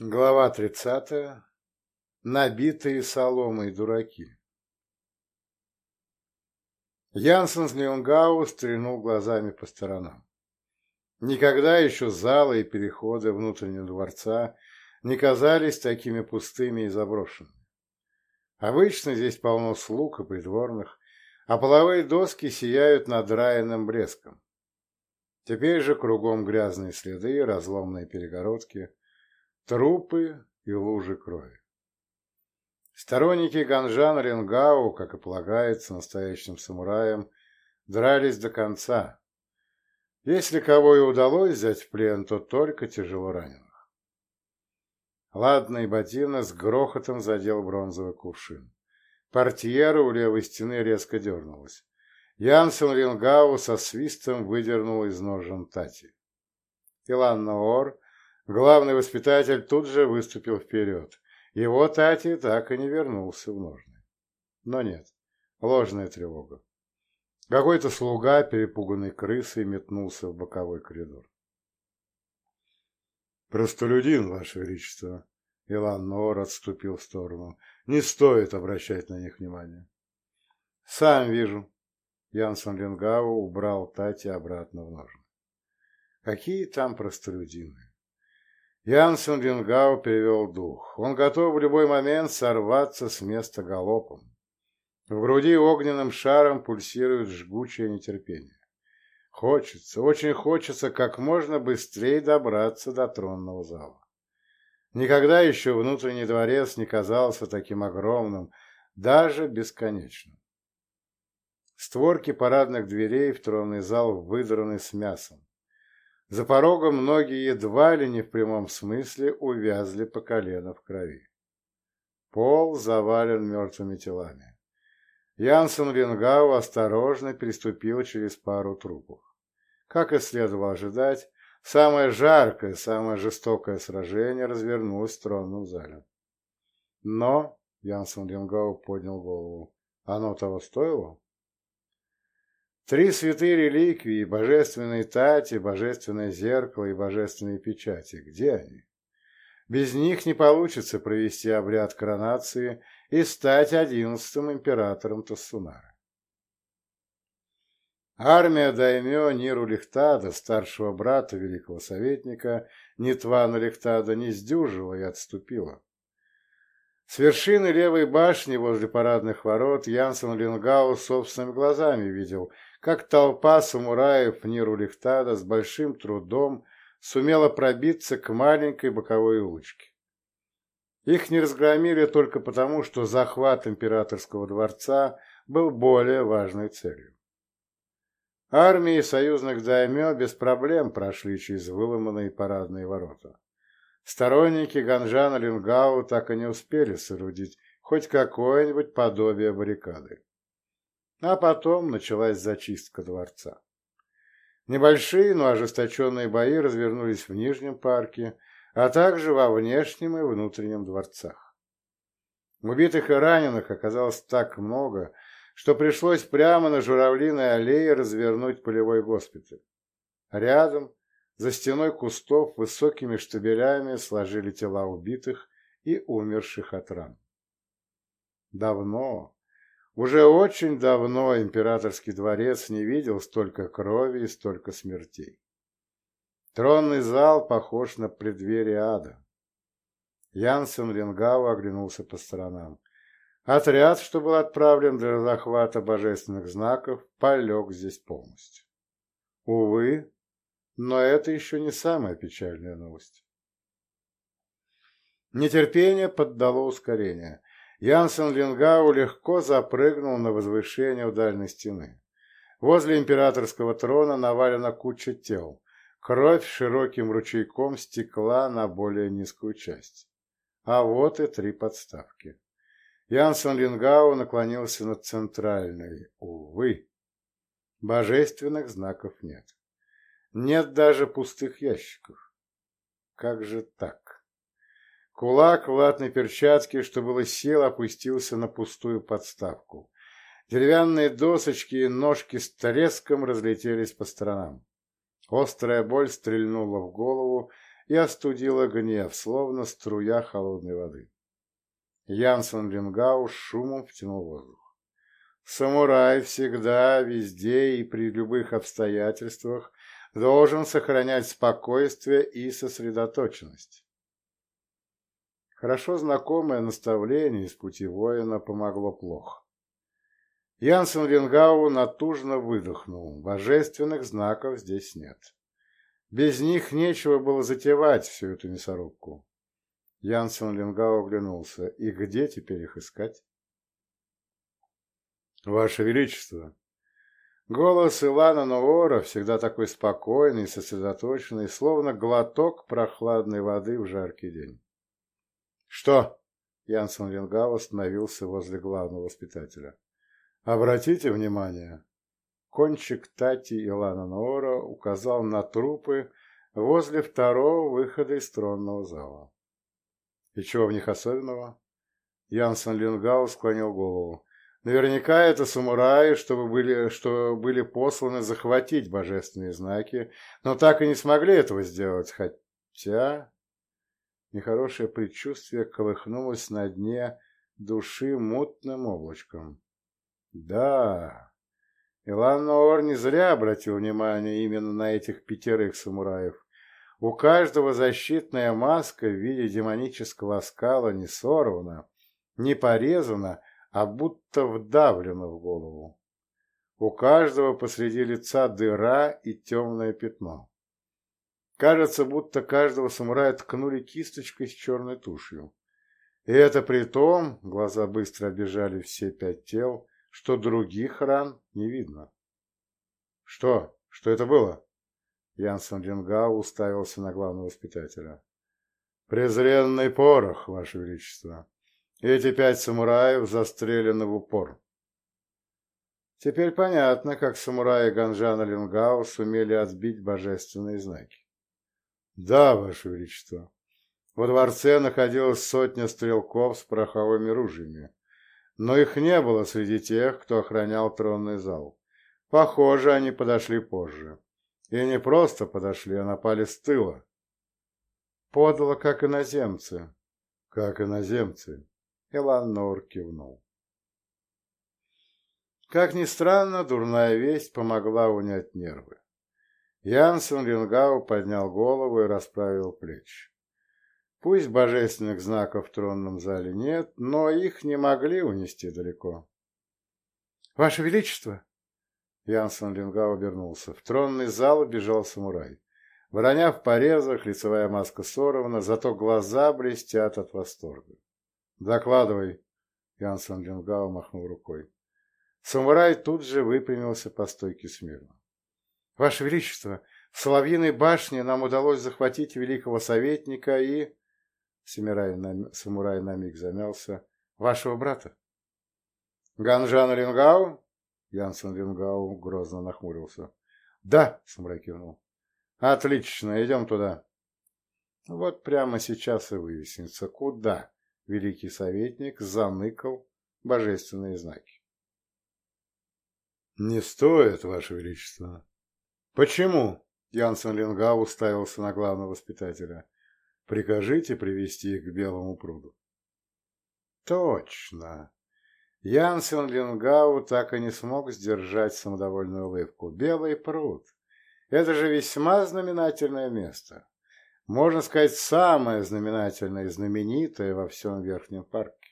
Глава тридцатая. Набитые соломой дураки. Янсен Леонгау стрельнул глазами по сторонам. Никогда еще залы и переходы внутреннего дворца не казались такими пустыми и заброшенными. Обычно здесь полно слуг и придворных, а половые доски сияют надраенным блеском. Теперь же кругом грязные следы, разломные перегородки – Трупы и лужи крови. Сторонники Ганжана Ренгау, как и полагается настоящим самураям, дрались до конца. Если кого и удалось взять в плен, то только тяжело раненых. Ладный ботина с грохотом задел бронзовый кувшин. Портьера у левой стены резко дернулась. Янсен Ренгау со свистом выдернул из ножен Тати. Иланна Ор Главный воспитатель тут же выступил вперед. Его Тати так и не вернулся в ножны. Но нет, ложная тревога. Какой-то слуга, перепуганный крысой, метнулся в боковой коридор. «Простолюдин, Ваше Величество!» Илан Нор отступил в сторону. «Не стоит обращать на них внимания». «Сам вижу». Янсон Ленгау убрал Тати обратно в ножны. «Какие там простолюдины?» Янсен Рингау перевел дух. Он готов в любой момент сорваться с места галопом. В груди огненным шаром пульсирует жгучее нетерпение. Хочется, очень хочется как можно быстрее добраться до тронного зала. Никогда еще внутренний дворец не казался таким огромным, даже бесконечным. Створки парадных дверей в тронный зал выдраны с мясом. За порогом многие едва ли не в прямом смысле увязли по колено в крови. Пол завален мертвыми телами. Янсен Рингау осторожно переступил через пару трупов. Как и следовало ожидать, самое жаркое, самое жестокое сражение развернулось в тронном зале. Но, Янсен Рингау поднял голову, оно того стоило? Три святые реликвии, божественные тати, божественное зеркало и божественные печати. Где они? Без них не получится провести обряд коронации и стать одиннадцатым императором Тассунара. Армия даймё Ниру Лихтада, старшего брата великого советника, Нитвана Лихтада, не сдюжила и отступила. С вершины левой башни возле парадных ворот Янсен Лингау собственными глазами видел, как толпа самураев Ниру-Лихтада с большим трудом сумела пробиться к маленькой боковой улочке. Их не разгромили только потому, что захват императорского дворца был более важной целью. Армии союзных даймё без проблем прошли через выломанные парадные ворота. Сторонники Ганжана Лингау так и не успели соорудить хоть какое-нибудь подобие баррикады. А потом началась зачистка дворца. Небольшие, но ожесточенные бои развернулись в Нижнем парке, а также во внешнем и внутреннем дворцах. Убитых и раненых оказалось так много, что пришлось прямо на Журавлиной аллее развернуть полевой госпиталь. Рядом, за стеной кустов, высокими штабелями сложили тела убитых и умерших от ран. Давно, уже очень давно императорский дворец не видел столько крови и столько смертей. Тронный зал похож на преддверие ада. Янсен Ленгау оглянулся по сторонам. Отряд, что был отправлен для захвата божественных знаков, полег здесь полностью. Увы, но это еще не самая печальная новость. Нетерпение поддало ускорение. Янсен Лингау легко запрыгнул на возвышение у дальней стены. Возле императорского трона навалена куча тел. Кровь широким ручейком стекла на более низкую часть. А вот и три подставки. Янсен Лингау наклонился над центральной. Увы, божественных знаков нет. Нет даже пустых ящиков. Как же так? Кулак в латной перчатке, что было сил, опустился на пустую подставку. Деревянные досочки и ножки с треском разлетелись по сторонам. Острая боль стрельнула в голову, и остудила гнев, словно струя холодной воды. Янсен Лингау шумом втянул воздух. Самурай всегда, везде и при любых обстоятельствах должен сохранять спокойствие и сосредоточенность. Хорошо знакомое наставление из пути воина помогло плохо. Янсен Рингау натужно выдохнул. Божественных знаков здесь нет. Без них нечего было затевать всю эту мясорубку. Янсен Ленгау оглянулся. И где теперь их искать? Ваше Величество! Голос Илана Ноора, всегда такой спокойный и сосредоточенный, словно глоток прохладной воды в жаркий день. «Что?» — Янсен Ленгау остановился возле главного воспитателя. «Обратите внимание, Кончик Тати Илана Ноора указал на трупы возле второго выхода из тронного зала. «И чего в них особенного?» Янсен Лингау склонил голову. «Наверняка это самураи, чтобы были, что были посланы захватить божественные знаки, но так и не смогли этого сделать, хотя...» Нехорошее предчувствие колыхнулось на дне души мутным облачком. «Да, Илан Ноор не зря обратил внимание именно на этих пятерых самураев. У каждого защитная маска в виде демонического оскала не сорвана, не порезана, а будто вдавлена в голову. У каждого посреди лица дыра и темное пятно. Кажется, будто каждого самурая ткнули кисточкой с черной тушью. И это при том, глаза быстро обижали все пять тел, что других ран не видно. «Что? Что это было?» Янсен Ленгау уставился на главного воспитателя. «Презренный порох, Ваше Величество. Эти пять самураев застрелены в упор». Теперь понятно, как самураи Ганжана Ленгау сумели отбить божественные знаки. «Да, Ваше Величество. Во дворце находилась сотня стрелков с пороховыми ружьями но их не было среди тех, кто охранял тронный зал. Похоже, они подошли позже. И не просто подошли, а напали с тыла. Подло, как иноземцы. Как иноземцы. Эланор кивнул. Как ни странно, дурная весть помогла унять нервы. Янсен Рингау поднял голову и расправил плечи. Пусть божественных знаков в тронном зале нет, но их не могли унести далеко. — Ваше Величество! Янсен Лингау обернулся. В тронный зал бежал самурай. Броня в порезах, лицевая маска сорвана, зато глаза блестят от восторга. «Докладывай!» — Янсен Лингау махнул рукой. Самурай тут же выпрямился по стойке смирно. «Ваше Величество, в Соловьиной башне нам удалось захватить великого советника и...» Самурай на, самурай на миг замялся. Вашего брата? Ганжан Рингау? Янсен Рингау грозно нахмурился. Да, самурай кивнул. Отлично, идем туда. Вот прямо сейчас и выяснится, куда великий советник заныкал божественные знаки. «Не стоит, Ваше Величество». «Почему?» — Янсен Лингау уставился на главного воспитателя. Прикажите привести их к Белому пруду. Точно. Янсен Лингау так и не смог сдержать самодовольную улыбку. Белый пруд. Это же весьма знаменательное место. Можно сказать, самое знаменательное и знаменитое во всем Верхнем парке.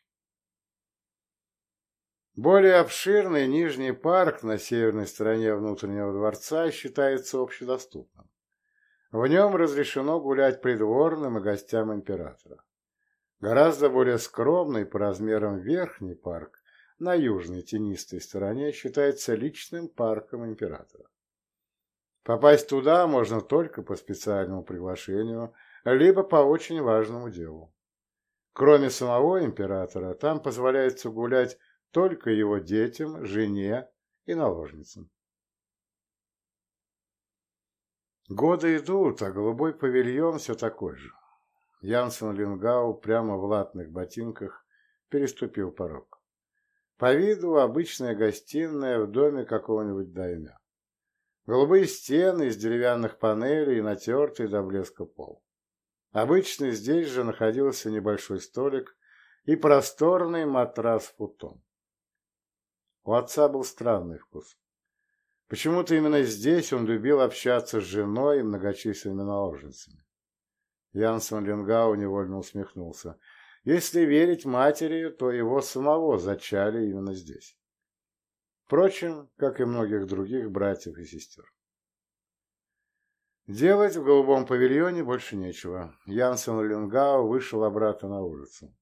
Более обширный Нижний парк на северной стороне внутреннего дворца считается общедоступным. В нем разрешено гулять придворным и гостям императора. Гораздо более скромный по размерам верхний парк на южной тенистой стороне считается личным парком императора. Попасть туда можно только по специальному приглашению, либо по очень важному делу. Кроме самого императора, там позволяется гулять только его детям, жене и наложницам. Годы идут, а голубой павильон все такой же. Янсен Лингау прямо в латных ботинках переступил порог. По виду обычная гостиная в доме какого-нибудь даймя. Голубые стены из деревянных панелей и натертый до блеска пол. Обычно здесь же находился небольшой столик и просторный матрас-футон. У отца был странный вкус. Почему-то именно здесь он любил общаться с женой и многочисленными наложницами. Янсен Ленгау невольно усмехнулся. Если верить матери, то его самого зачали именно здесь. Впрочем, как и многих других братьев и сестер. Делать в голубом павильоне больше нечего. Янсен Ленгау вышел обратно на улицу.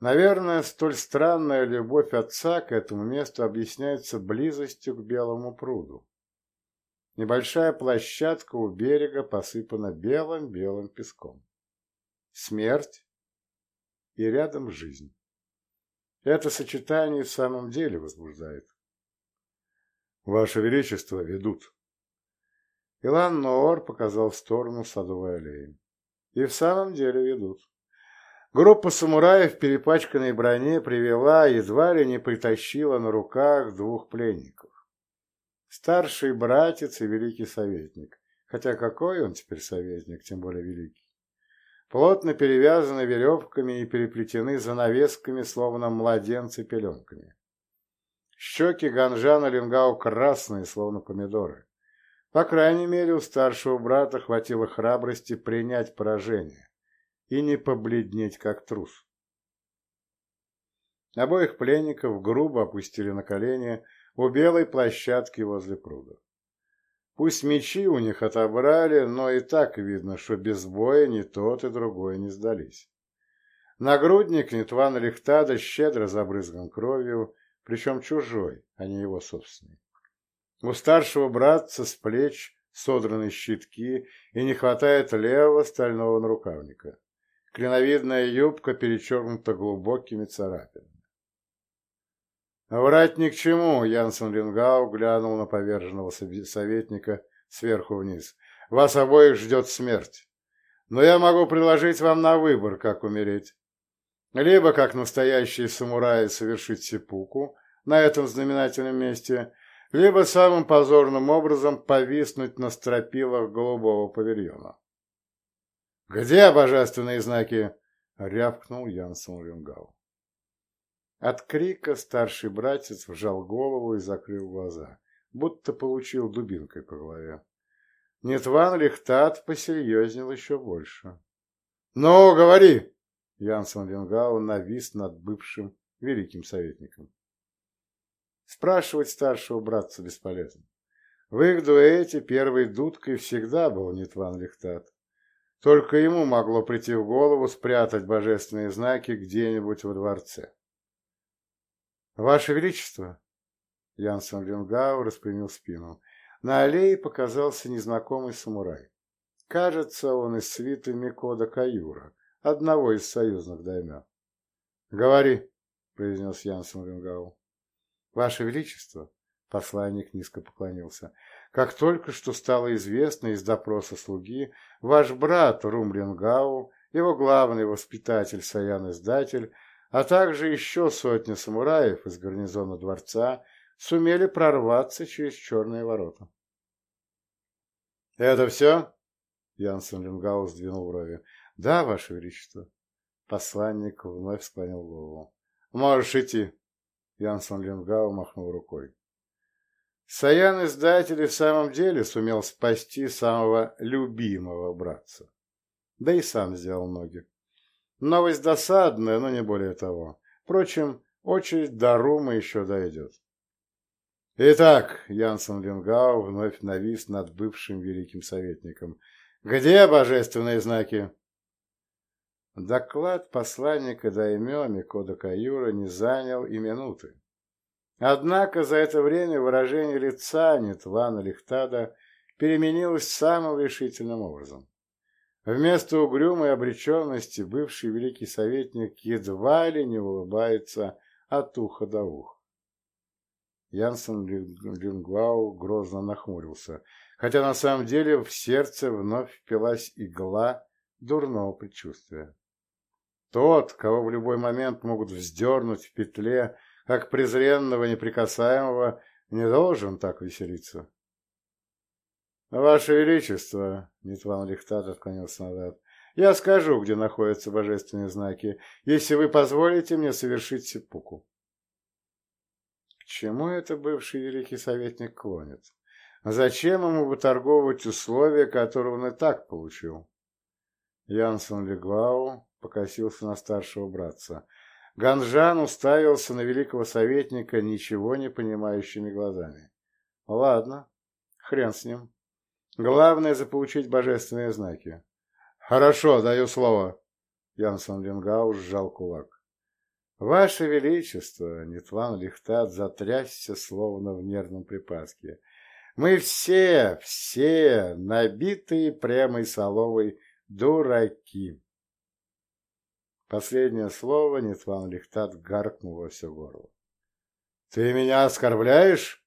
Наверное, столь странная любовь отца к этому месту объясняется близостью к Белому пруду. Небольшая площадка у берега посыпана белым-белым песком. Смерть и рядом жизнь. Это сочетание в самом деле возбуждает. Ваше Величество ведут. Илан Ноор показал в сторону садовой аллеи. И в самом деле ведут. Группа самураев в перепачканной броне привела, едва ли не притащила на руках двух пленников. Старший братец и великий советник. Хотя какой он теперь советник, тем более великий. Плотно перевязаны веревками и переплетены занавесками, словно младенцы пеленками. Щеки Ганжана Лингау красные, словно помидоры. По крайней мере, у старшего брата хватило храбрости принять поражение и не побледнеть, как трус. Обоих пленников грубо опустили на колени у белой площадки возле пруда. Пусть мечи у них отобрали, но и так видно, что без боя ни тот и другой не сдались. Нагрудник Нитвана Лихтада щедро забрызган кровью, причем чужой, а не его собственный. У старшего братца с плеч содраны щитки и не хватает левого стального нарукавника. Клиновидная юбка перечеркнута глубокими царапинами. «Врать ни к чему!» — Янсен Лингау глянул на поверженного советника сверху вниз. «Вас обоих ждет смерть. Но я могу предложить вам на выбор, как умереть. Либо, как настоящие самураи, совершить сипуку на этом знаменательном месте, либо самым позорным образом повиснуть на стропилах голубого павильона. «Где божественные знаки?» — рявкнул Янсен Люнгау. От крика старший братец вжал голову и закрыл глаза, будто получил дубинкой по голове. Нетван Лихтат посерьезнел еще больше. «Ну, говори!» — Янсен Ленгау навис над бывшим великим советником. Спрашивать старшего братца бесполезно. В их дуэте первой дудкой всегда был Нетван Лихтат. Только ему могло прийти в голову спрятать божественные знаки где-нибудь во дворце. «Ваше Величество!» Янсен Ленгау распрямил спину. На аллее показался незнакомый самурай. Кажется, он из свиты Микода Каюра, одного из союзных даймё. «Говори», — произнес Янсен Ленгау. «Ваше Величество!» — посланник низко поклонился. Как только что стало известно из допроса слуги, ваш брат Румлингау, его главный воспитатель Саян-издатель, а также еще сотни самураев из гарнизона дворца сумели прорваться через черные ворота. «Это все?» — Янсен Лингау сдвинул брови. «Да, Ваше Величество». Посланник вновь склонил голову. «Можешь идти», — Янсен Лингау махнул рукой. Саян-издатель в самом деле сумел спасти самого любимого братца. Да и сам сделал ноги. Новость досадная, но не более того. Впрочем, очередь до Рума еще дойдет. Итак, Янсен Лингау вновь навис над бывшим великим советником. Где божественные знаки? Доклад посланника Даймё Микода Каюра не занял и минуты. Однако за это время выражение лица Нетвана Лихтада переменилось самым решительным образом. Вместо угрюмой обреченности бывший великий советник едва ли не улыбается от уха до уха. Янсен Лингвау грозно нахмурился, хотя на самом деле в сердце вновь впилась игла дурного предчувствия. Тот, кого в любой момент могут вздернуть в петле, как презренного неприкасаемого, не должен так веселиться. «Ваше Величество!» — Нитван Лихтат отклонился назад. Я скажу, где находятся божественные знаки, если вы позволите мне совершить сеппуку. К чему это бывший великий советник клонит? Зачем ему выторговывать условия, которые он и так получил? Янсон Леглау покосился на старшего братца. Ганжан уставился на великого советника ничего не понимающими глазами. Ладно, хрен с ним. Главное заполучить божественные знаки. Хорошо, даю слово. Янсон Ленгау сжал кулак. Ваше Величество, Нетван Лихтат затрясся, словно в нервном припадке. Мы все, все набитые прямой соловой дураки. Последнее слово Нетван Лихтат гаркнул во все горло. «Ты меня оскорбляешь?»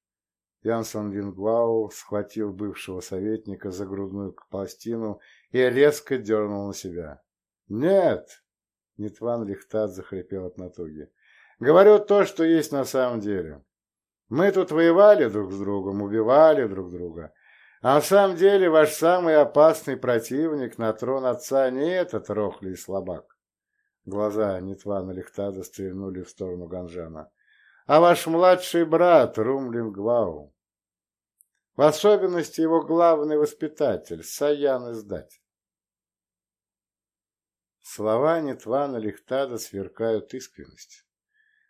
Янсон Лингвау схватил бывшего советника за грудную пластину и резко дернул на себя. «Нет!» — Нитван Лихтат захрипел от натуги. «Говорю то, что есть на самом деле. Мы тут воевали друг с другом, убивали друг друга. А на самом деле ваш самый опасный противник на трон отца не этот рохлый слабак». Глаза Нитвана Лихтада стрельнули в сторону Ганжана. «А ваш младший брат Румлингвау. В особенности его главный воспитатель, Саян-издатель. Слова Нетвана Лихтада сверкают искренностью.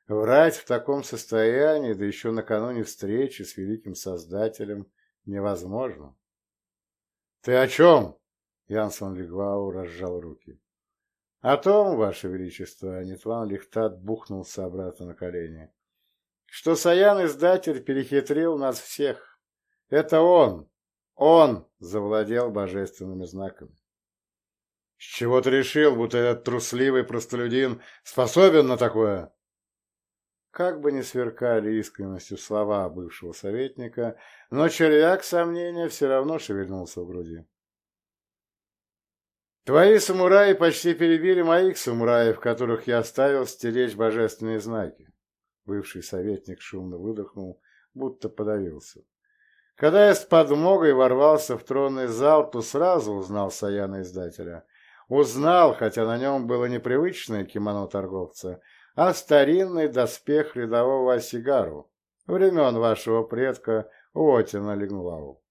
Врать в таком состоянии, да еще накануне встречи с великим Создателем, невозможно. «Ты о чем?» — Янсон Лигвау разжал руки. «О том, Ваше Величество», — Нетван Лихтад бухнулся обратно на колени, «что Саян-издатель перехитрил нас всех. Это он, он завладел божественными знаками. С чего ты решил, будто этот трусливый простолюдин способен на такое? Как бы ни сверкали искренностью слова бывшего советника, но червяк сомнения все равно шевельнулся в груди. Твои самураи почти перебили моих самураев, которых я оставил стеречь божественные знаки. Бывший советник шумно выдохнул, будто подавился. Когда я с подмогой ворвался в тронный зал, то сразу узнал Саяна-издателя. Узнал, хотя на нем было непривычное кимоно торговца, а старинный доспех рядового Осигару, времен вашего предка Отина Лингвау.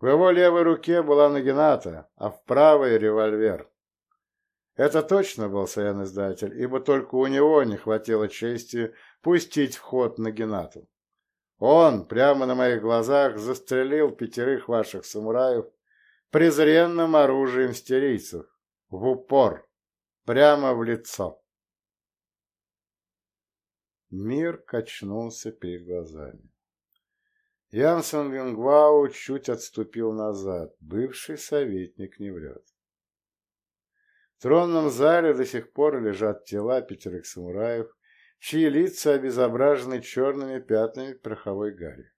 В его левой руке была нагината, а в правой — револьвер. Это точно был Саян-издатель, ибо только у него не хватило чести пустить в ход нагинату. Он прямо на моих глазах застрелил пятерых ваших самураев презренным оружием стерийцев, в упор, прямо в лицо. Мир качнулся перед глазами. Янсен Вингвау чуть отступил назад, бывший советник не врет. В тронном зале до сих пор лежат тела пятерых самураев, чьи лица обезображены черными пятнами пороховой гари.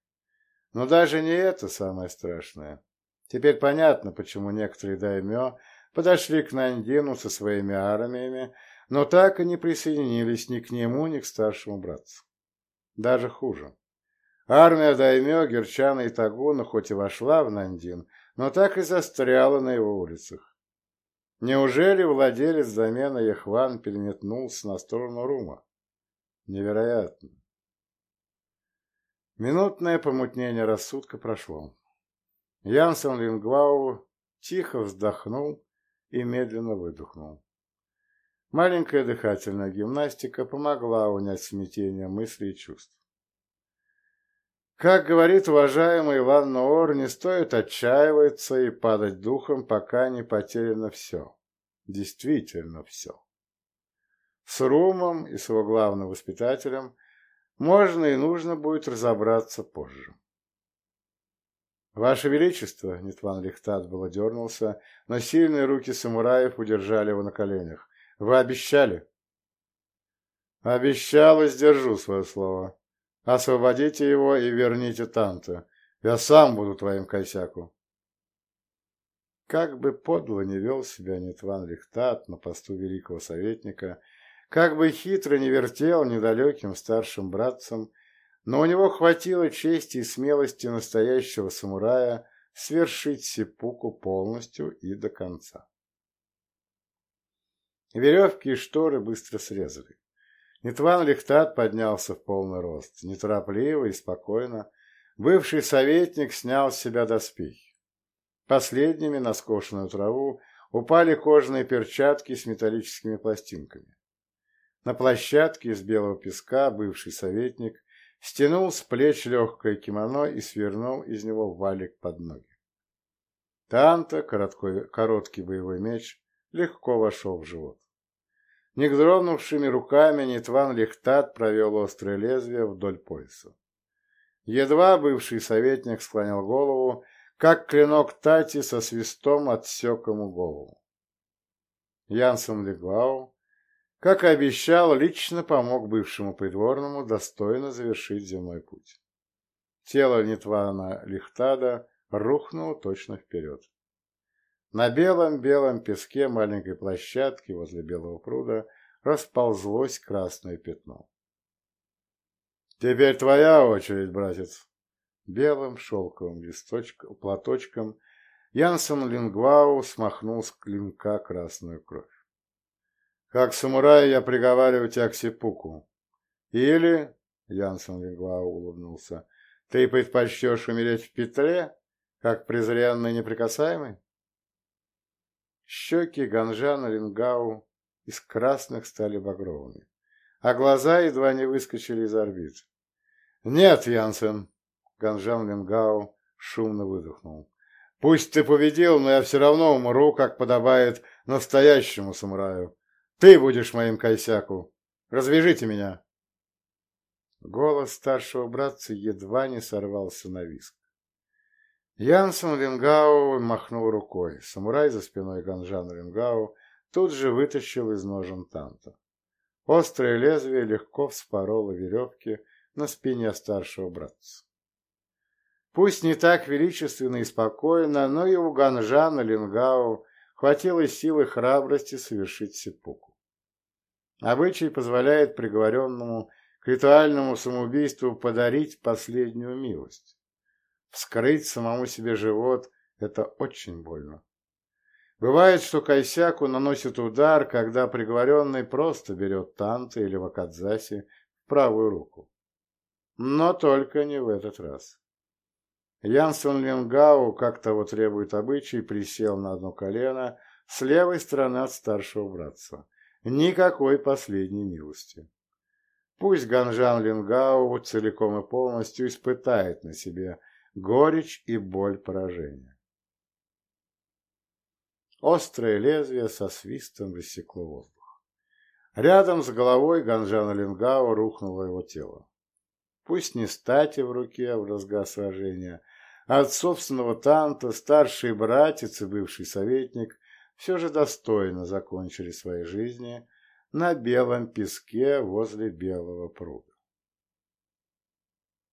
Но даже не это самое страшное. Теперь понятно, почему некоторые даймё подошли к Нандину со своими армиями, но так и не присоединились ни к нему, ни к старшему братцу. Даже хуже. Армия даймё Герчана и Тагуна хоть и вошла в Нандин, но так и застряла на его улицах. Неужели владелец домена Яхван переметнулся на сторону Рума? Невероятно. Минутное помутнение рассудка прошло. Янсен Лингвау тихо вздохнул и медленно выдохнул. Маленькая дыхательная гимнастика помогла унять смятение мыслей и чувств. Как говорит уважаемый Иван Ноор, не стоит отчаиваться и падать духом, пока не потеряно все. Действительно все. С Румом и с его главным воспитателем можно и нужно будет разобраться позже. «Ваше Величество!» — Нитван Лихтат было дернулся, но сильные руки самураев удержали его на коленях. «Вы обещали?» «Обещал и сдержу свое слово. Освободите его и верните Танта. Я сам буду твоим косяку». Как бы подло не вел себя Нитван Лихтат на посту великого советника, как бы хитро не вертел недалеким старшим братцем, но у него хватило чести и смелости настоящего самурая свершить сипуку полностью и до конца. Веревки и шторы быстро срезали. Нитван Лихтат поднялся в полный рост, неторопливо и спокойно. Бывший советник снял с себя доспехи. Последними на скошенную траву упали кожаные перчатки с металлическими пластинками. На площадке из белого песка бывший советник стянул с плеч легкое кимоно и свернул из него валик под ноги. Танта, короткий, боевой меч, легко вошел в живот. Не дрогнувшими руками Нитван Лихтат провел острое лезвие вдоль пояса. Едва бывший советник склонил голову, как клинок Тати со свистом отсек ему голову. Янсен Леглау, как и обещал, лично помог бывшему придворному достойно завершить земной путь. Тело Нитвана Лихтада рухнуло точно вперед. На белом-белом песке маленькой площадки возле белого пруда расползлось красное пятно. «Теперь твоя очередь, братец!» Белым шелковым листочком, платочком Янсен Лингвау смахнул с клинка красную кровь. «Как самурай я приговариваю тебя к сепуку. Или, — Янсен Лингвау улыбнулся, — ты предпочтешь умереть в петле, как презренный неприкасаемый?» Щеки Ганжана Рингау из красных стали багровыми, а глаза едва не выскочили из орбит. «Нет, Янсен!» — Ганжан Рингау шумно выдохнул. «Пусть ты победил, но я все равно умру, как подобает настоящему самураю. Ты будешь моим кайсяку. Развяжите меня!» Голос старшего братца едва не сорвался на виск. Янсен Рингау махнул рукой. Самурай за спиной Ганжана Рингау тут же вытащил из ножен танта. Острое лезвие легко вспороло веревки на спине старшего братца. Пусть не так величественно и спокойно, но и у Ганжана Лингау хватило силы храбрости совершить сепуку. Обычай позволяет приговоренному к ритуальному самоубийству подарить последнюю милость. Вскрыть самому себе живот – это очень больно. Бывает, что Кайсяку наносит удар, когда приговоренный просто берет танты или вакадзаси в правую руку. Но только не в этот раз. Янсон Ленгау, как того требует обычай, присел на одно колено с левой стороны от старшего братца. Никакой последней милости. Пусть Ганжан Ленгау целиком и полностью испытает на себе – горечь и боль поражения. Острое лезвие со свистом рассекло воздух. Рядом с головой Ганжана Лингау рухнуло его тело. Пусть не стати в руке в разгар сражения, а от собственного танта старший братец и бывший советник все же достойно закончили свои жизни на белом песке возле белого пруда.